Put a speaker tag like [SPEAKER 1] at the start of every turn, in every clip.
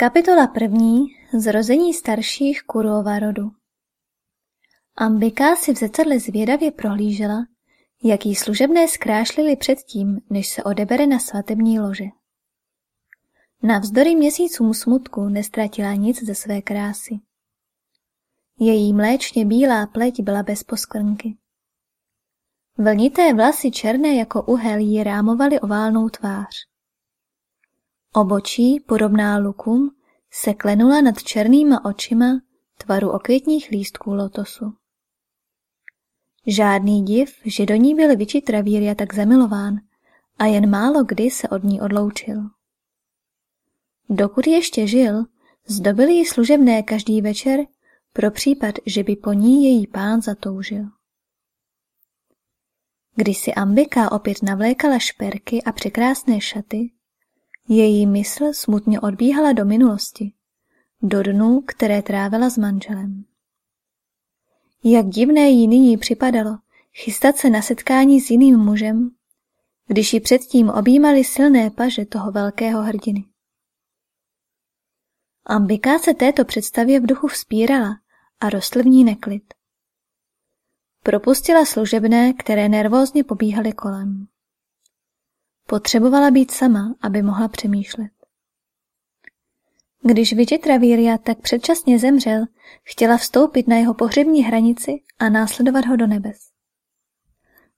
[SPEAKER 1] Kapitola první. Zrození starších Kurova rodu Ambika si v zrcadle zvědavě prohlížela, jak jí služebné zkrášlili předtím, než se odebere na svatební lože. Navzdory měsícům smutku nestratila nic ze své krásy. Její mléčně bílá pleť byla bez poskvrnky. Vlnité vlasy černé jako uhel rámovaly oválnou tvář. Obočí, podobná lukům, se klenula nad černýma očima tvaru okvětních lístků lotosu. Žádný div, že do ní byl Vičitravíria tak zamilován a jen málo kdy se od ní odloučil. Dokud ještě žil, zdobili ji služebné každý večer pro případ, že by po ní její pán zatoužil. Když si Ambika opět navlékala šperky a překrásné šaty, její mysl smutně odbíhala do minulosti, do dnů, které trávila s manželem. Jak divné jí nyní připadalo chystat se na setkání s jiným mužem, když ji předtím objímali silné paže toho velkého hrdiny. Ambika se této představě v duchu vzpírala a rostl v ní neklid. Propustila služebné, které nervózně pobíhaly kolem. Potřebovala být sama, aby mohla přemýšlet. Když Vičitravíria tak předčasně zemřel, chtěla vstoupit na jeho pohřební hranici a následovat ho do nebes.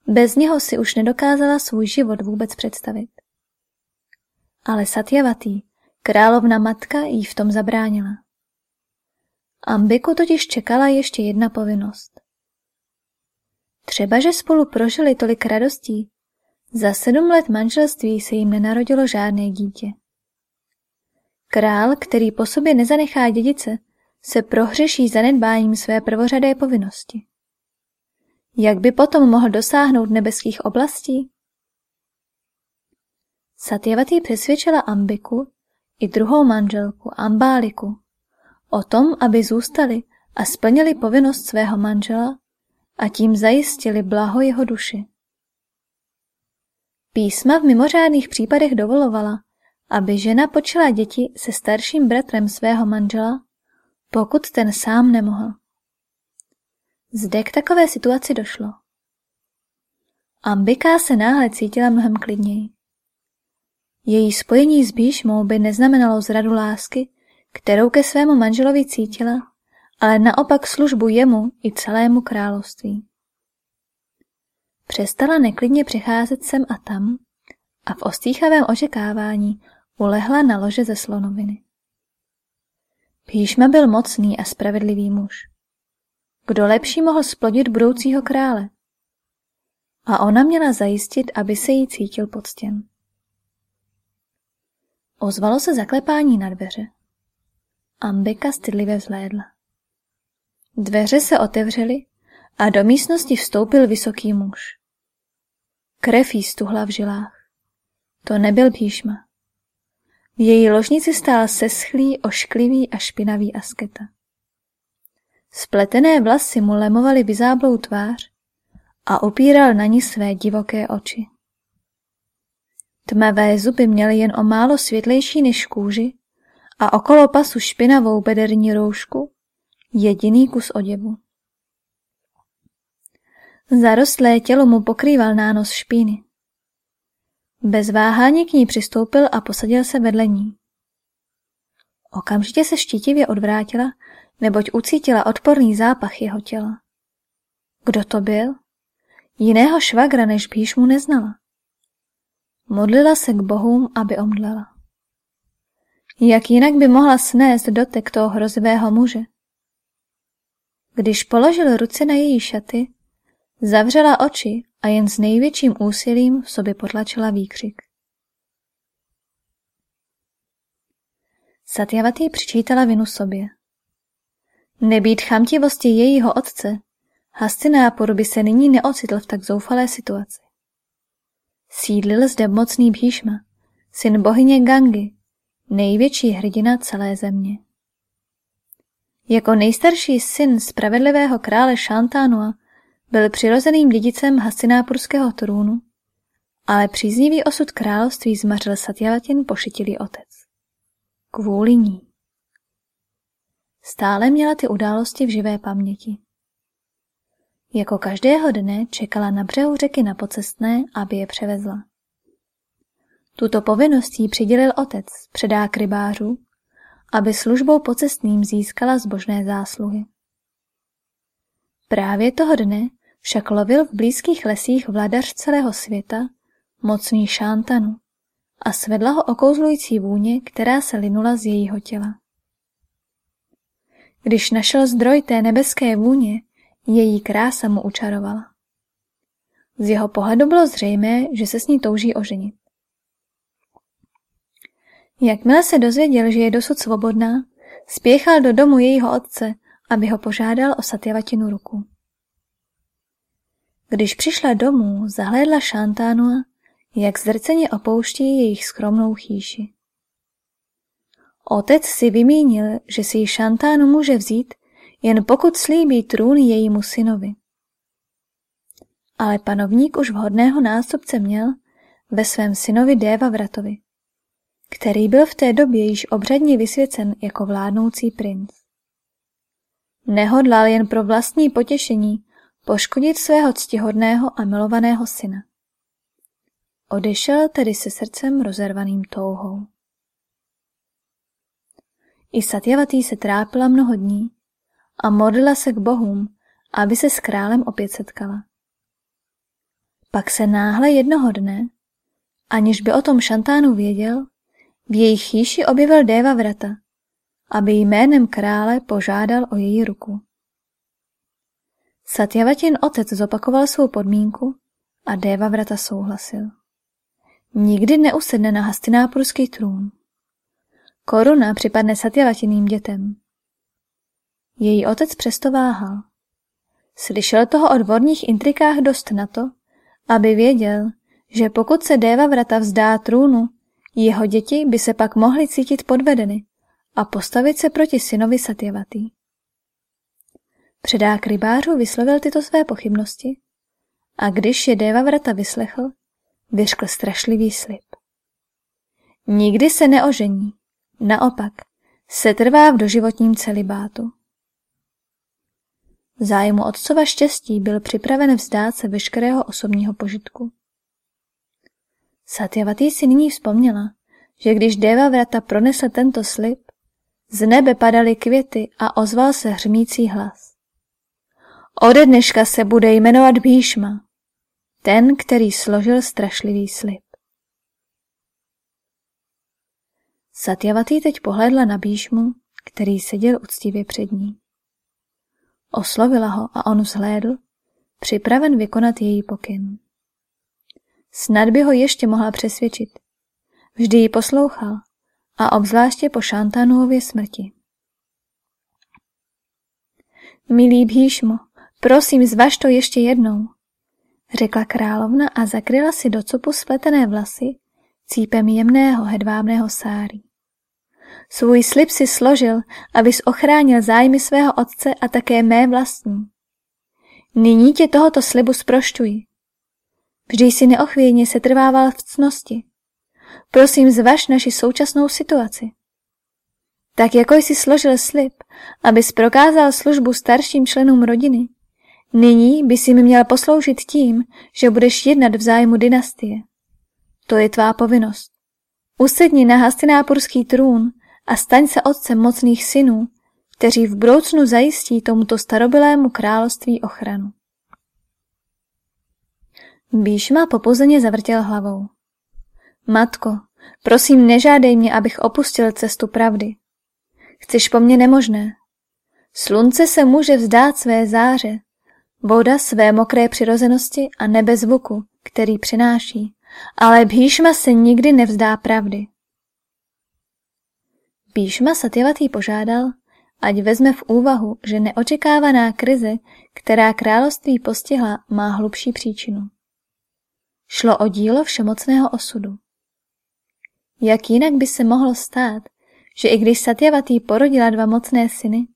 [SPEAKER 1] Bez něho si už nedokázala svůj život vůbec představit. Ale Satyavatý, královna matka, jí v tom zabránila. Ambiku totiž čekala ještě jedna povinnost. Třeba, že spolu prožili tolik radostí, za sedm let manželství se jim nenarodilo žádné dítě. Král, který po sobě nezanechá dědice, se prohřeší zanedbáním své prvořadé povinnosti. Jak by potom mohl dosáhnout nebeských oblastí? Satyavatý přesvědčila Ambiku i druhou manželku Ambáliku o tom, aby zůstali a splnili povinnost svého manžela a tím zajistili blaho jeho duši. Písma v mimořádných případech dovolovala, aby žena počala děti se starším bratrem svého manžela, pokud ten sám nemohl. Zde k takové situaci došlo. Ambika se náhle cítila mnohem klidněji. Její spojení s Bíšmou by neznamenalo zradu lásky, kterou ke svému manželovi cítila, ale naopak službu jemu i celému království. Přestala neklidně přecházet sem a tam a v ostýchavém očekávání ulehla na lože ze slonoviny. Píšma byl mocný a spravedlivý muž. Kdo lepší mohl splodit budoucího krále? A ona měla zajistit, aby se jí cítil poctěn. Ozvalo se zaklepání na dveře. Ambika stydlivě vzhlédla. Dveře se otevřely a do místnosti vstoupil vysoký muž. Krev jí stuhla v žilách. To nebyl píšma. V její ložnici stál seschlý, ošklivý a špinavý asketa. Spletené vlasy mu lemovaly vyzáblou tvář a opíral na ní své divoké oči. Tmavé zuby měly jen o málo světlejší než kůži a okolo pasu špinavou bederní roušku, jediný kus oděvu. Zarostlé tělo mu pokrýval nános špíny. Bez váhání k ní přistoupil a posadil se vedle ní. Okamžitě se štítivě odvrátila, neboť ucítila odporný zápach jeho těla. Kdo to byl? Jiného švagra než Bíš mu neznala. Modlila se k bohům, aby omdlela. Jak jinak by mohla snést dotek toho hrozivého muže? Když položil ruce na její šaty, zavřela oči a jen s největším úsilím v sobě potlačila výkřik. Satyavatý přičítala vinu sobě. Nebýt chamtivosti jejího otce, Hastinápur by se nyní neocitl v tak zoufalé situaci. Sídlil zde mocný Bhíšma, syn bohyně Gangy, největší hrdina celé země. Jako nejstarší syn spravedlivého krále Šantánua byl přirozeným dědicem Hasinápurského trůnu, ale příznivý osud království zmařil Satyavatin pošetilý otec. Kvůli ní. stále měla ty události v živé paměti. Jako každého dne čekala na břehu řeky na pocestné, aby je převezla. Tuto povinnost jí přidělil otec, předák rybářů, aby službou pocestným získala zbožné zásluhy. Právě toho dne však lovil v blízkých lesích vladař celého světa, mocný šántanu, a svedla ho okouzlující vůně, která se linula z jejího těla. Když našel zdroj té nebeské vůně, její krása mu učarovala. Z jeho pohledu bylo zřejmé, že se s ní touží oženit. Jakmile se dozvěděl, že je dosud svobodná, spěchal do domu jejího otce, aby ho požádal o Satyavatinu ruku. Když přišla domů, zahlédla Šantánua, jak zrceně opouští jejich skromnou chýši. Otec si vymínil, že si ji Šantánu může vzít, jen pokud slíbí trůn jejímu synovi. Ale panovník už vhodného nástupce měl ve svém synovi Déva Vratovi, který byl v té době již obřadně vysvěcen jako vládnoucí princ. Nehodlal jen pro vlastní potěšení poškodit svého ctihodného a milovaného syna. Odešel tedy se srdcem rozervaným touhou. I Satyavatý se trápila mnoho dní a modlila se k bohům, aby se s králem opět setkala. Pak se náhle jednoho dne, aniž by o tom Šantánu věděl, v jejich chýši objevil Déva Vrata, aby jménem krále požádal o její ruku. Satyavatin otec zopakoval svou podmínku a Déva Vrata souhlasil. Nikdy neusedne na hastinápurský trůn. Koruna připadne Satyavatiným dětem. Její otec přesto váhal. Slyšel toho o dvorních intrikách dost na to, aby věděl, že pokud se Déva Vrata vzdá trůnu, jeho děti by se pak mohly cítit podvedeny a postavit se proti synovi Satyavatý. Předák rybářů vyslovil tyto své pochybnosti a když je Déva Vrata vyslechl, vyřkl strašlivý slib. Nikdy se neožení, naopak, se trvá v doživotním celibátu. Zájmu otcova štěstí byl připraven vzdát se veškerého osobního požitku. Satyavatý si nyní vzpomněla, že když Deva Vrata pronesl tento slib, z nebe padaly květy a ozval se hřmící hlas. Ode dneška se bude jmenovat Bhíšma, ten, který složil strašlivý slib. Satyavatý teď pohledla na Bíšmu, který seděl uctivě před ní. Oslovila ho a on vzhlédl, připraven vykonat její pokyn. Snad by ho ještě mohla přesvědčit. Vždy ji poslouchal a obzvláště po Šantanuově smrti. Milý Bhíšmo, prosím, zvaž to ještě jednou, řekla královna a zakryla si do cupu spletené vlasy cípem jemného hedvábného sáry. Svůj slib si složil, abys ochránil zájmy svého otce a také mé vlastní. Nyní tě tohoto slibu sproštuji. Vždy jsi neochvějně se trvával v cnosti. Prosím, zvaž naši současnou situaci. Tak jako jsi složil slib, abys prokázal službu starším členům rodiny, nyní by si mi měl posloužit tím, že budeš jednat v zájmu dynastie. To je tvá povinnost. Usedni na hastinápurský trůn a staň se otcem mocných synů, kteří v budoucnu zajistí tomuto starobilému království ochranu. Bíšma popuzeně zavrtěl hlavou. Matko, prosím nežádej mě, abych opustil cestu pravdy. Chceš po mně nemožné. Slunce se může vzdát své záře, voda své mokré přirozenosti a nebe zvuku, který přináší, ale Bhíšma se nikdy nevzdá pravdy. Bíšma Satyavatý požádal, ať vezme v úvahu, že neočekávaná krize, která království postihla, má hlubší příčinu. Šlo o dílo všemocného osudu. Jak jinak by se mohlo stát, že i když Satyavatý porodila dva mocné syny,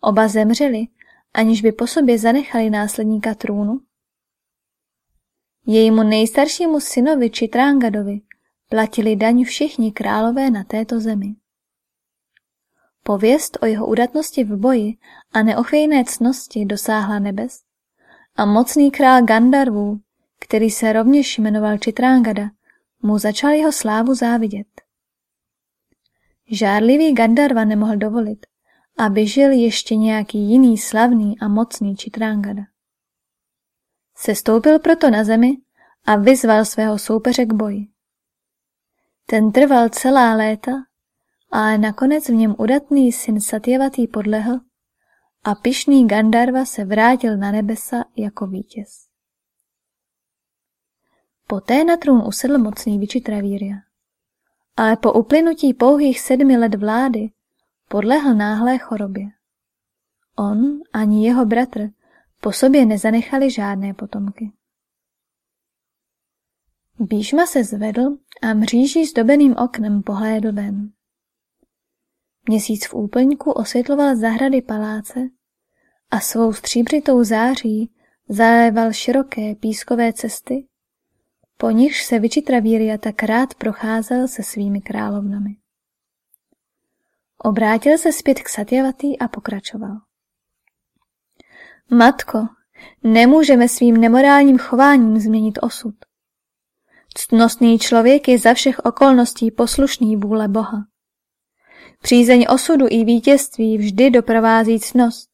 [SPEAKER 1] oba zemřeli, aniž by po sobě zanechali následníka trůnu? Jejímu nejstaršímu synovi Čitrángadovi platili daň všichni králové na této zemi. Pověst o jeho udatnosti v boji a neochvějné cnosti dosáhla nebes a mocný král Gandarvů, který se rovněž jmenoval Čitrángada, mu začal jeho slávu závidět. Žárlivý Gandarva nemohl dovolit, aby žil ještě nějaký jiný slavný a mocný Čitrángada. Sestoupil proto na zemi a vyzval svého soupeře k boji. Ten trval celá léta, ale nakonec v něm udatný syn Satyavatý podlehl a pišný Gandarva se vrátil na nebesa jako vítěz. Poté na trůn usedl mocný Vičitravíria. Ale po uplynutí pouhých sedmi let vlády podlehl náhlé chorobě. On ani jeho bratr po sobě nezanechali žádné potomky. Bíšma se zvedl a mříží zdobeným oknem pohlédl ven. Měsíc v úplňku osvětloval zahrady paláce a svou stříbřitou září zaléval široké pískové cesty, po nichž se Vičitravíria tak rád procházel se svými královnami. Obrátil se zpět k Satyavatý a pokračoval. Matko, nemůžeme svým nemorálním chováním změnit osud. Ctnostný člověk je za všech okolností poslušný vůle Boha. Přízeň osudu i vítězství vždy doprovází ctnost,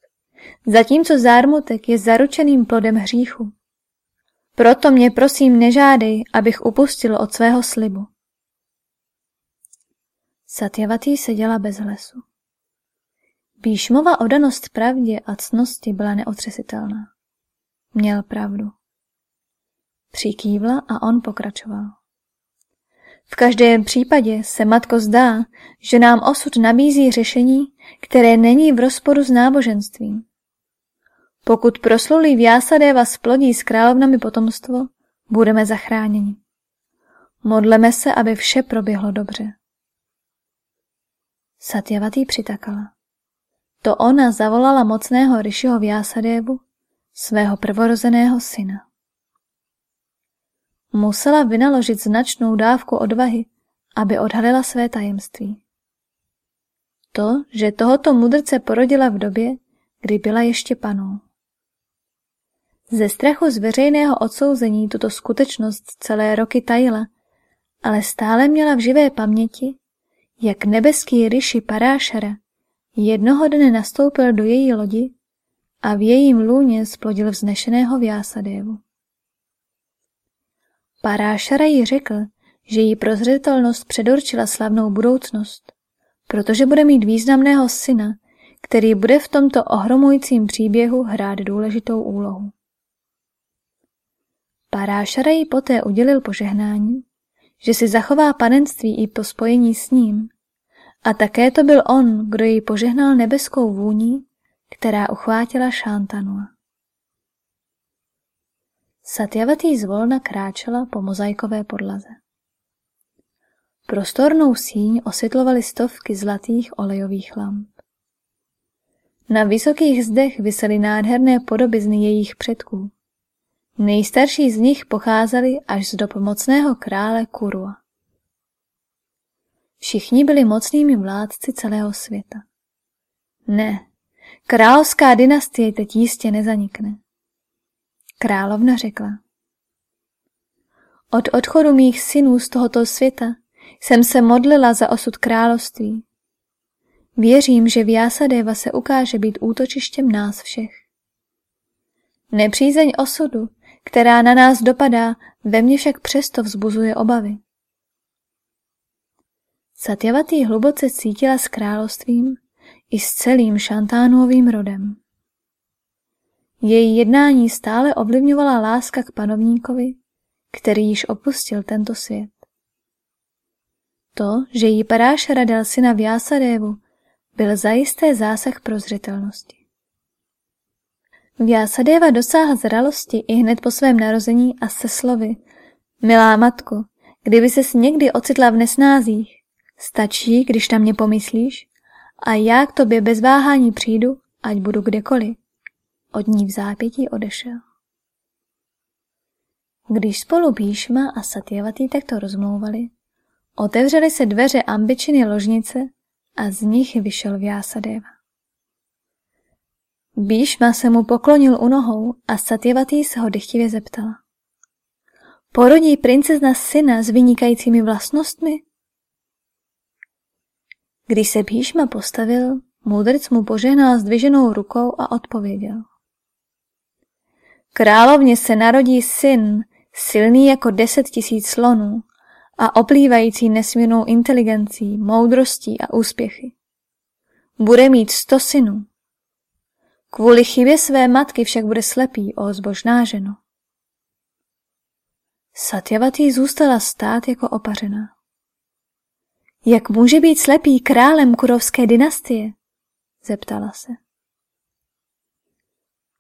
[SPEAKER 1] zatímco zármutek je zaručeným plodem hříchu. Proto mě prosím nežádej, abych upustil od svého slibu. Satyavatý seděla bez hlasu. Bíšmova odanost pravdě a cnosti byla neotřesitelná. Měl pravdu. Přikývla a on pokračoval. V každém případě se, matko, zdá, že nám osud nabízí řešení, které není v rozporu s náboženstvím. Pokud proslulý Vyasadeva splodí s královnami potomstvo, budeme zachráněni. Modleme se, aby vše proběhlo dobře. Satyavatý přitakala. To ona zavolala mocného Rishiho Vyasadevu, svého prvorozeného syna. Musela vynaložit značnou dávku odvahy, aby odhalila své tajemství. To, že tohoto mudrce porodila v době, kdy byla ještě panou. Ze strachu z veřejného odsouzení tuto skutečnost celé roky tajila, ale stále měla v živé paměti, jak nebeský ryši Parášara jednoho dne nastoupil do její lodi a v jejím lůně splodil vznešeného Vyasadévu. Parášara jí řekl, že jí prozřetelnost předurčila slavnou budoucnost, protože bude mít významného syna, který bude v tomto ohromujícím příběhu hrát důležitou úlohu. Parášara jí poté udělil požehnání, že si zachová panenství i po spojení s ním, a také to byl on, kdo jí požehnal nebeskou vůní, která uchvátila Šántanua. Satyavatý zvolna kráčela po mozaikové podlaze. Prostornou síň osvětlovaly stovky zlatých olejových lamp. Na vysokých zdech visely nádherné podobizny jejich předků. Nejstarší z nich pocházely až z dob mocného krále Kurua. Všichni byli mocnými vládci celého světa. Ne, královská dynastie teď jistě nezanikne. Královna řekla. Od odchodu mých synů z tohoto světa jsem se modlila za osud království. Věřím, že Vyasadeva se ukáže být útočištěm nás všech. Nepřízeň osudu, která na nás dopadá, ve mně však přesto vzbuzuje obavy. Satyavatý hluboce cítila s královstvím i s celým šantánovým rodem. Její jednání stále ovlivňovala láska k panovníkovi, který již opustil tento svět. To, že jí Parášara dal syna Vyasadévu, byl zajisté zásah prozřetelnosti. Vyasadeva dosáhl zralosti i hned po svém narození a se slovy Milá matko, kdyby ses někdy ocitla v nesnázích, stačí, když na mě pomyslíš a já k tobě bez váhání přijdu, ať budu kdekoliv. Od ní v zápětí odešel. Když spolu Bíšma a Satyavatý takto rozmlouvali, otevřely se dveře ambičiny ložnice a z nich vyšel Vyasadeva. Bíšma se mu poklonil u nohou a Satyavatý se ho dychtivě zeptala. Porodí princezna syna s vynikajícími vlastnostmi? Když se Bíšma postavil, Mudrc mu požehnal zdviženou rukou a odpověděl. Královně se narodí syn, silný jako deset tisíc slonů a oplývající nesmírnou inteligencí, moudrostí a úspěchy. Bude mít sto synů. Kvůli chybě své matky však bude slepý o zbožná ženo. Satyavatý zůstala stát jako opařená. Jak může být slepý králem kurovské dynastie? Zeptala se.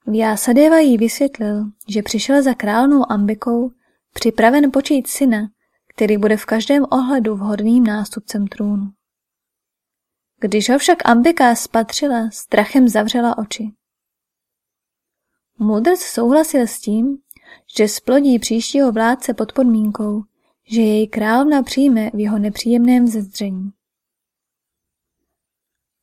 [SPEAKER 1] Vyasadeva jí vysvětlil, že přišel za královnou Ambikou připraven počít syna, který bude v každém ohledu vhodným nástupcem trůnu. Když ho však Ambika spatřila, strachem zavřela oči. Mudrc souhlasil s tím, že splodí příštího vládce pod podmínkou, že jej královna přijme v jeho nepříjemném zezdření.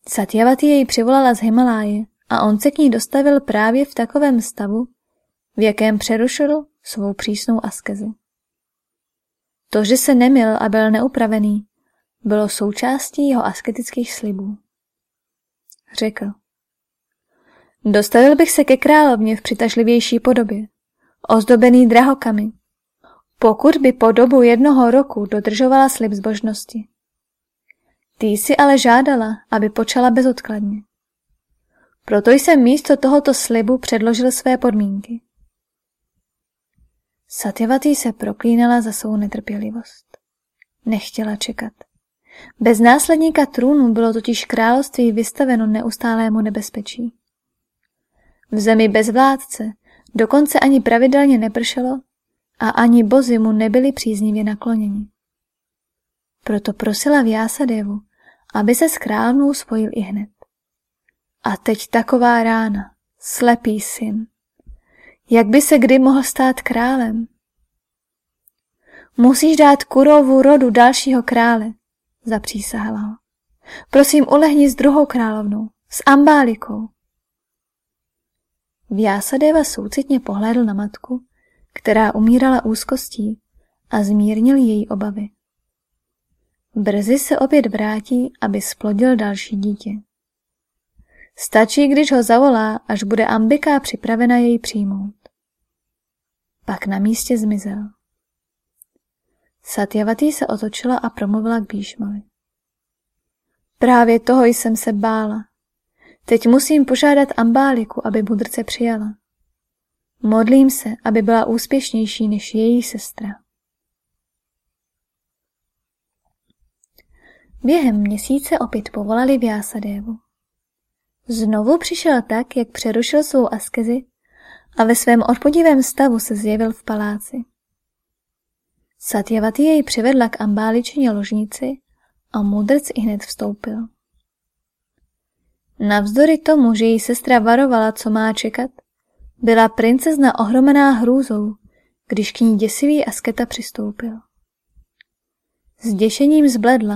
[SPEAKER 1] Satyavati jej přivolala z Himaláje a on se k ní dostavil právě v takovém stavu, v jakém přerušil svou přísnou askezi. To, že se nemil a byl neupravený, bylo součástí jeho asketických slibů. Řekl. Dostavil bych se ke královně v přitažlivější podobě, ozdobený drahokami, pokud by po dobu jednoho roku dodržovala slib zbožnosti. Ty jsi ale žádala, aby počala bezodkladně. Proto jsem místo tohoto slibu předložil své podmínky. Satyavatý se proklínala za svou netrpělivost. Nechtěla čekat. Bez následníka trůnu bylo totiž království vystaveno neustálému nebezpečí. V zemi bez vládce dokonce ani pravidelně nepršelo a ani bozy mu nebyli příznivě nakloněni. Proto prosila Vyasadevu, aby se s královnou spojil i hned. A teď taková rána, slepý syn. Jak by se kdy mohl stát králem? Musíš dát kurovu rodu dalšího krále, zapřísahala ho. Prosím, ulehni s druhou královnou, s Ambálikou. Vyasadeva soucitně pohlédl na matku, která umírala úzkostí a zmírnil její obavy. Brzy se opět vrátí, aby splodil další dítě. Stačí, když ho zavolá, až bude Ambika připravena jej přijmout. Pak na místě zmizel. Satyavatý se otočila a promluvila k Bíšmovi. Právě toho jsem se bála. Teď musím požádat Ambáliku, aby mudrce přijala. Modlím se, aby byla úspěšnější než její sestra. Během měsíce opět povolali Vyasadévu. Znovu přišel tak, jak přerušil svou askezi a ve svém odpodivém stavu se zjevil v paláci. Satyavati jej přivedla k ambáličině ložnici a mudrc i hned vstoupil. Navzdory tomu, že její sestra varovala, co má čekat, byla princezna ohromená hrůzou, když k ní děsivý asketa přistoupil. S děšením zbledla,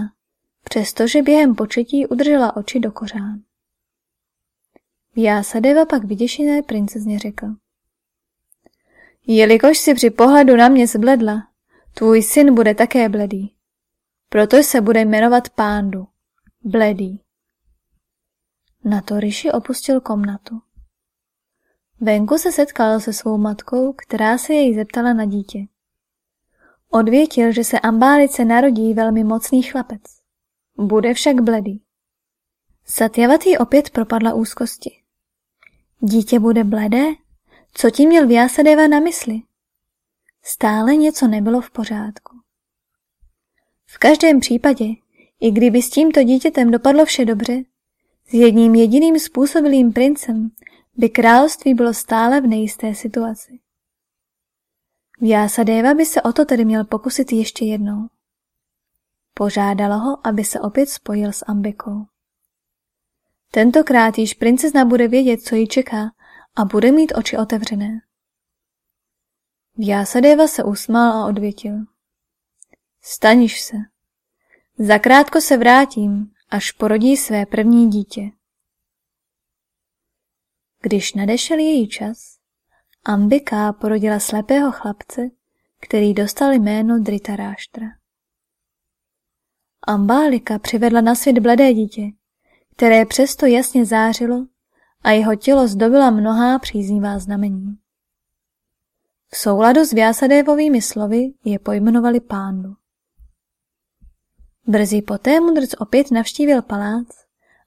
[SPEAKER 1] přestože během početí udržela oči do kořán. Vyásadeva pak vyděšené princezně řekl. Jelikož si při pohledu na mě zbledla, tvůj syn bude také bledý. Proto se bude jmenovat Pándu. Bledý. Na to Rishi opustil komnatu. Venku se setkal se svou matkou, která se jej zeptala na dítě. Odvětil, že se Ambálice narodí velmi mocný chlapec. Bude však bledý. Satyavatý opět propadla úzkosti. Dítě bude bledé? Co tím měl Vyasadeva na mysli? Stále něco nebylo v pořádku. V každém případě, i kdyby s tímto dítětem dopadlo vše dobře, s jedním jediným způsobilým princem by království bylo stále v nejisté situaci. Vyasadeva by se o to tedy měl pokusit ještě jednou. Požádala ho, aby se opět spojil s Ambikou. Tentokrát již princezna bude vědět, co ji čeká a bude mít oči otevřené. Vyasadeva se usmál a odvětil. Staniš se. Zakrátko se vrátím až porodí své první dítě. Když nadešel její čas, Ambika porodila slepého chlapce, který dostal jméno Dritaráštra. Ambálika přivedla na svět bledé dítě, které přesto jasně zářilo a jeho tělo zdobila mnohá příznivá znamení. V souladu s Vyasadevovými slovy je pojmenovali pándu. Brzy poté mudrc opět navštívil palác,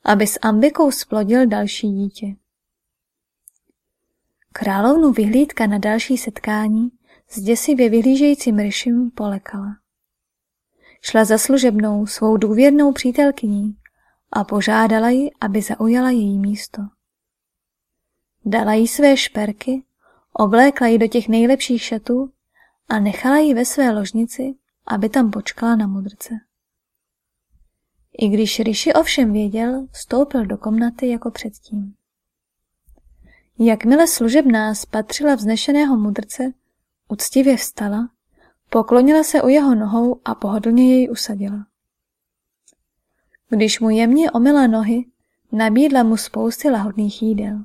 [SPEAKER 1] aby s Ambikou splodil další dítě. Královnu vyhlídka na další setkání s děsivě vyhlížejícím ryším polekala. Šla za služebnou svou důvěrnou přítelkyní a požádala ji, aby zaujala její místo. Dala jí své šperky, oblékla ji do těch nejlepších šatů a nechala ji ve své ložnici, aby tam počkala na mudrce. I když Rishi ovšem věděl, vstoupil do komnaty jako předtím. Jakmile služebná spatřila vznešeného mudrce, uctivě vstala, poklonila se u jeho nohou a pohodlně jej usadila. Když mu jemně omila nohy, nabídla mu spousty lahodných jídel.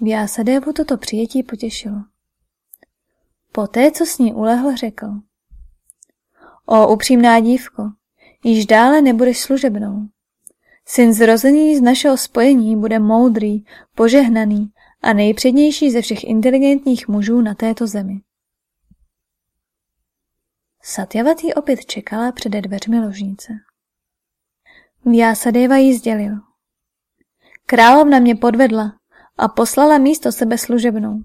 [SPEAKER 1] Vyásadévu toto přijetí potěšilo. Poté, co s ní ulehl, řekl. O upřímná dívko, již dále nebudeš služebnou. Syn zrozený z našeho spojení bude moudrý, požehnaný a nejpřednější ze všech inteligentních mužů na této zemi. Satyavatý opět čekala před dveřmi ložnice. Vyasadeva jí sdělil. Královna mě podvedla a poslala místo sebe služebnou.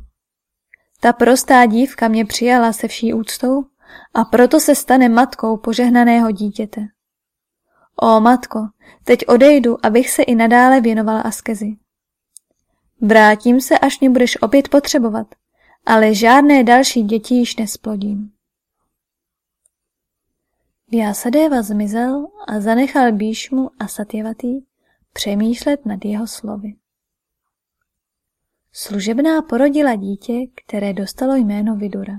[SPEAKER 1] Ta prostá dívka mě přijala se vší úctou a proto se stane matkou požehnaného dítěte. O matko, teď odejdu, abych se i nadále věnovala askezi. Vrátím se, až mě budeš opět potřebovat, ale žádné další děti již nesplodím. Vyasadeva zmizel a zanechal Bíšmu a Satyavatý přemýšlet nad jeho slovy. Služebná porodila dítě, které dostalo jméno Vidura.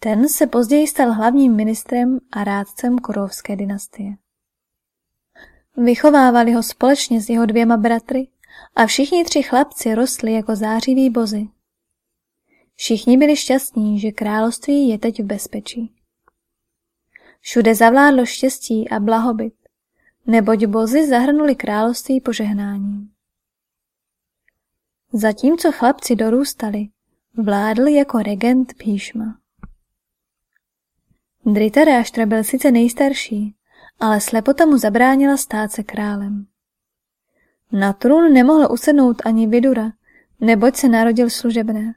[SPEAKER 1] Ten se později stal hlavním ministrem a rádcem Kurovské dynastie. Vychovávali ho společně s jeho dvěma bratry a všichni tři chlapci rostli jako zářiví bozy. Všichni byli šťastní, že království je teď v bezpečí. Všude zavládlo štěstí a blahobyt, neboť bozy zahrnuli království požehnáním. Zatímco chlapci dorůstali, vládl jako regent Píšma. Dritaráštra byl sice nejstarší, ale slepota mu zabránila stát se králem. Na trůn nemohl usednout ani Vidura, neboť se narodil služebné.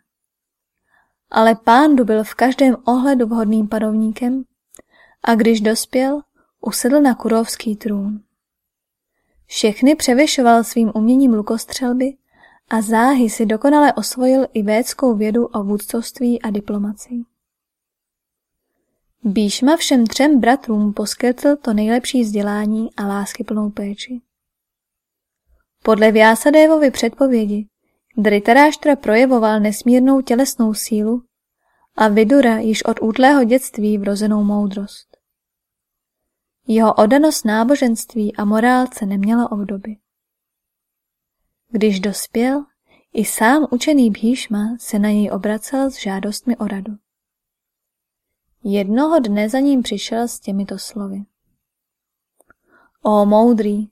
[SPEAKER 1] Ale pándu byl v každém ohledu vhodným panovníkem a když dospěl, usedl na kurovský trůn. Všechny převyšoval svým uměním lukostřelby a záhy si dokonale osvojil i védskou vědu o vůdcovství a diplomacii. Bíšma všem třem bratrům poskytl to nejlepší vzdělání a láskyplnou péči. Podle Vyasadevovy předpovědi Dritaráštra projevoval nesmírnou tělesnou sílu a Vidura již od útlého dětství vrozenou moudrost. Jeho odanost náboženství a morálce neměla obdoby. Když dospěl, i sám učený Bhíšma se na něj obracel s žádostmi o radu. Jednoho dne za ním přišel s těmito slovy. O moudrý,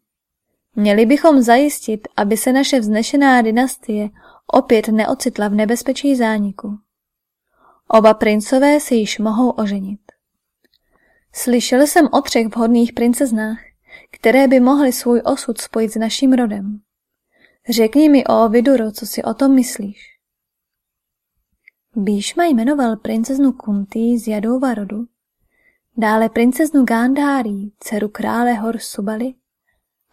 [SPEAKER 1] měli bychom zajistit, aby se naše vznešená dynastie opět neocitla v nebezpečí zániku. Oba princové se již mohou oženit. Slyšel jsem o třech vhodných princeznách, které by mohly svůj osud spojit s naším rodem. Řekni mi, o Viduro, co si o tom myslíš. Bíšma jmenoval princeznu Kunti z Jadova rodu, dále princeznu Gandhári, dceru krále hor Subali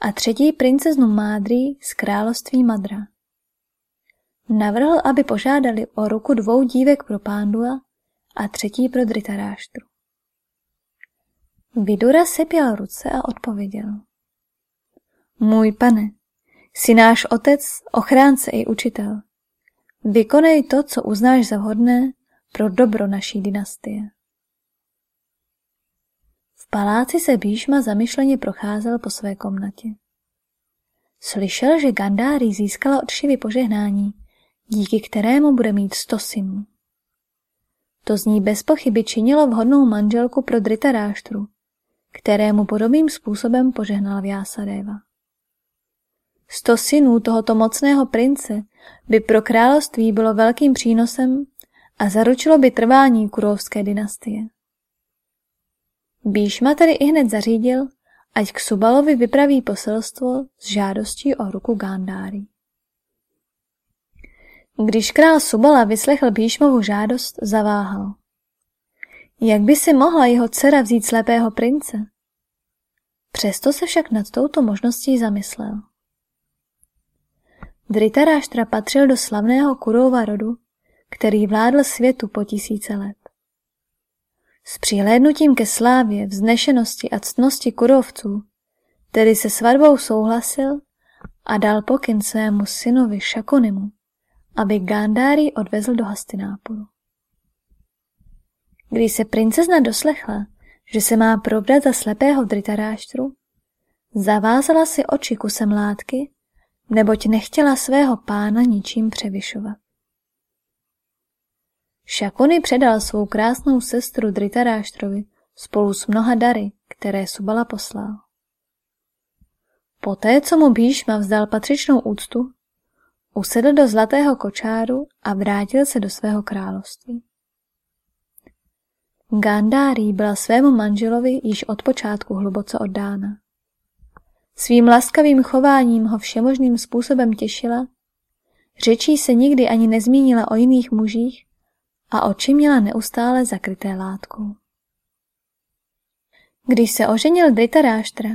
[SPEAKER 1] a třetí princeznu Mádri z království Madra. Navrhl, aby požádali o ruku dvou dívek pro Pándua a třetí pro Dritaráštru. Vidura sepěl ruce a odpověděl. Můj pane, Jsi náš otec, ochránce i učitel. Vykonej to, co uznáš za vhodné pro dobro naší dynastie. V paláci se Bíšma zamyšleně procházel po své komnatě. Slyšel, že Gandári získala od Šivy požehnání, díky kterému bude mít sto synů. To z ní bez pochyby činilo vhodnou manželku pro Dritaráštru, kterému podobným způsobem požehnal Vyasadeva. Sto synů tohoto mocného prince by pro království bylo velkým přínosem a zaručilo by trvání kurovské dynastie. Bíšma tedy i hned zařídil, ať k Subalovi vypraví poselstvo s žádostí o ruku Gandáry. Když král Subala vyslechl Bíšmovu žádost, zaváhal. Jak by si mohla jeho dcera vzít slepého prince? Přesto se však nad touto možností zamyslel. Dritaráštra patřil do slavného Kurova rodu, který vládl světu po tisíce let. S přihlédnutím ke slávě, vznešenosti a ctnosti kurovců, tedy se svatbou souhlasil a dal pokyn svému synovi Šakonimu, aby Gandári odvezl do Hastinápuru. Když se princezna doslechla, že se má probrat za slepého dritaráštru, zavázala si oči kusem látky, neboť nechtěla svého pána ničím převyšovat. Šakony předal svou krásnou sestru Dritaráštrovi spolu s mnoha dary, které Subala poslal. Poté, co mu Bíšma vzdal patřičnou úctu, usedl do zlatého kočáru a vrátil se do svého království. Gandári byla svému manželovi již od počátku hluboce oddána. Svým laskavým chováním ho všemožným způsobem těšila, řečí se nikdy ani nezmínila o jiných mužích a oči měla neustále zakryté látkou. Když se oženil Dritaráštra,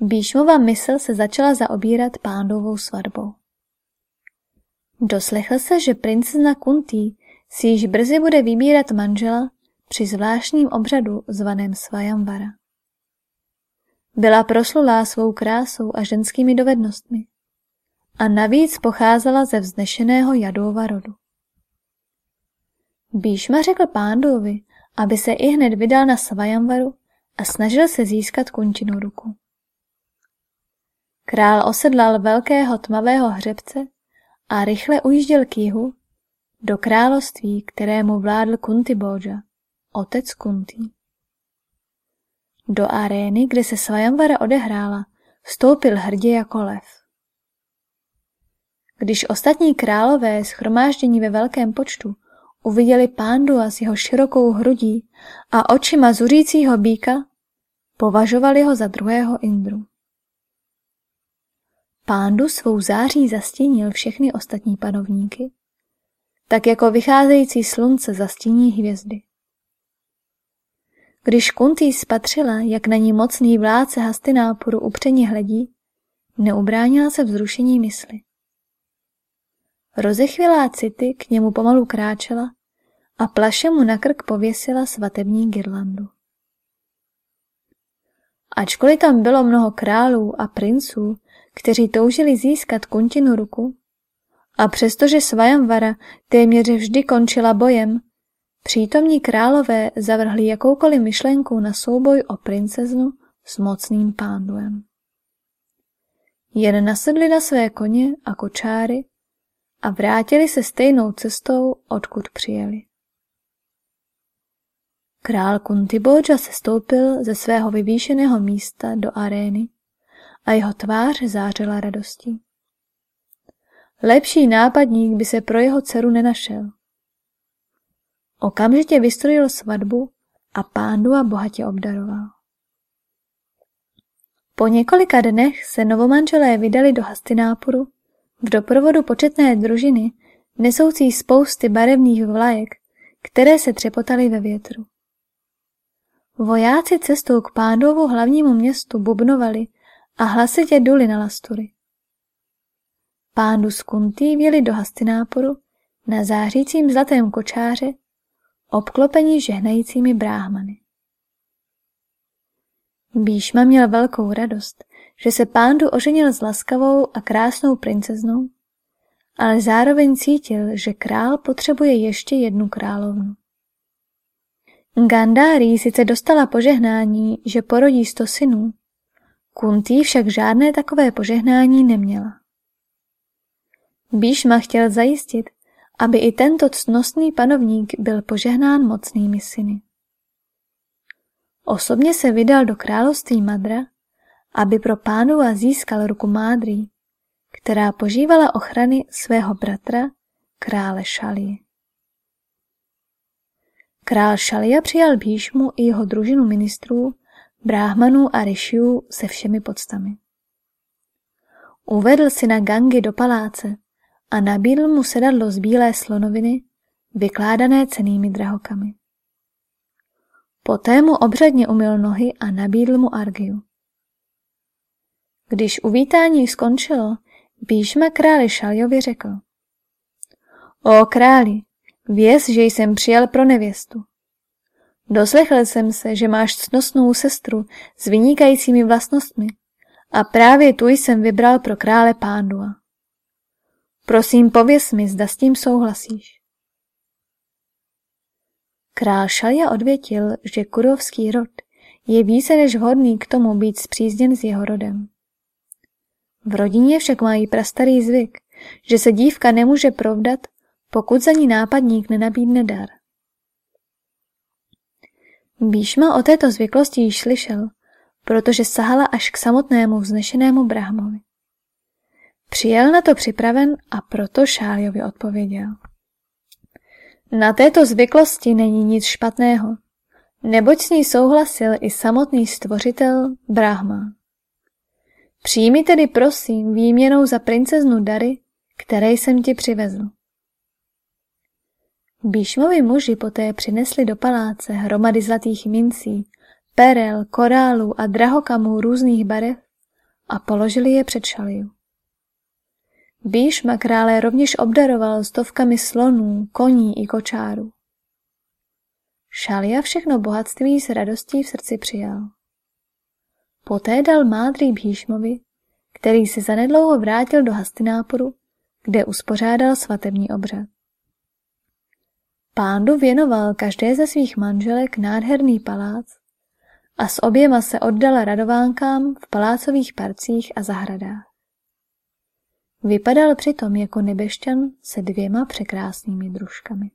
[SPEAKER 1] Bíšmova mysl se začala zaobírat pándovou svatbou. Doslechl se, že princezna Kuntý si již brzy bude vybírat manžela při zvláštním obřadu zvaném Svajamvara. Byla proslulá svou krásou a ženskými dovednostmi a navíc pocházela ze vznešeného Jadova rodu. Bíšma řekl pándovi, aby se i hned vydal na Svajamvaru a snažil se získat končinu ruku. Král osedlal velkého tmavého hřebce a rychle ujížděl k jihu do království, kterému vládl Kuntiboja, otec Kunti. Do arény, kde se Svajamvara odehrála, vstoupil hrdě jako lev. Když ostatní králové schromáždění ve velkém počtu uviděli a s jeho širokou hrudí a očima zuřícího býka, považovali ho za druhého Indru. Pándu svou září zastínil všechny ostatní panovníky, tak jako vycházející slunce zastíní hvězdy. Když Kuntý spatřila, jak na ní mocný vládce Hastinápuru upřeně hledí, neubránila se vzrušení mysli. Rozechvělá city k němu pomalu kráčela a plaše mu na krk pověsila svatební girlandu. Ačkoliv tam bylo mnoho králů a princů, kteří toužili získat kuntinu ruku, a přestože Svajamvara téměř vždy končila bojem, přítomní králové zavrhli jakoukoliv myšlenku na souboj o princeznu s mocným pánduem. Jen nasedli na své koně a kočáry a vrátili se stejnou cestou, odkud přijeli. Král Kuntiboja se stoupil ze svého vyvýšeného místa do arény a jeho tvář zářila radostí. Lepší nápadník by se pro jeho dceru nenašel. Okamžitě vystrojil svatbu a a bohatě obdaroval. Po několika dnech se novomanželé vydali do Hastinápuru v doprovodu početné družiny nesoucí spousty barevných vlajek, které se třepotaly ve větru. Vojáci cestou k Pándovu hlavnímu městu bubnovali a hlasitě duli na lastury. Pándu z Kuntý věli do Hastináporu na zářícím zlatém kočáře, obklopení žehnajícími bráhmany. Bíšma měl velkou radost, že se pándu oženil s laskavou a krásnou princeznou, ale zároveň cítil, že král potřebuje ještě jednu královnu. Gandhári sice dostala požehnání, že porodí sto synů, Kuntý však žádné takové požehnání neměla. Bíšma chtěl zajistit, aby i tento cnostný panovník byl požehnán mocnými syny. Osobně se vydal do království Madra, aby pro pánova získal ruku Mádrý, která požívala ochrany svého bratra, krále Šalie. Král Šalia přijal Bíšmu i jeho družinu ministrů, bráhmanů a rišiů se všemi podstami. Uvedl si na Gangy do paláce a nabídl mu sedadlo z bílé slonoviny, vykládané cenými drahokami. Poté mu obřadně umyl nohy a nabídl mu argiu. Když uvítání skončilo, Bíšma králi Šaljovi řekl. O králi, věz, že jsem přijel pro nevěstu. Doslechl jsem se, že máš cnostnou sestru s vynikajícími vlastnostmi a právě tu jsem vybral pro krále Pándua. Prosím, pověs mi, zda s tím souhlasíš. Král Šalja odvětil, že kurovský rod je více než vhodný k tomu být zpřízněn s jeho rodem. V rodině však mají prastarý zvyk, že se dívka nemůže provdat, pokud za ní nápadník nenabídne dar. Bíšma o této zvyklosti již slyšel, protože sahala až k samotnému vznešenému Brahmovi. Přijel na to připraven a proto Šáljovi odpověděl. Na této zvyklosti není nic špatného, neboť s ní souhlasil i samotný stvořitel Brahma. Přijmi tedy prosím výměnou za princeznu dary, které jsem ti přivezl. Bíšmovi muži poté přinesli do paláce hromady zlatých mincí, perel, korálů a drahokamů různých barev a položili je před Šaliu. Bíšma krále rovněž obdaroval stovkami slonů, koní i kočárů. Šalia všechno bohatství s radostí v srdci přijal. Poté dal mádrý Bhíšmovi, který se zanedlouho vrátil do Hastináporu, kde uspořádal svatební obřad. Pándu věnoval každé ze svých manželek nádherný palác a s oběma se oddala radovánkám v palácových parcích a zahradách. Vypadal přitom jako nebešťan se dvěma překrásnými družkami.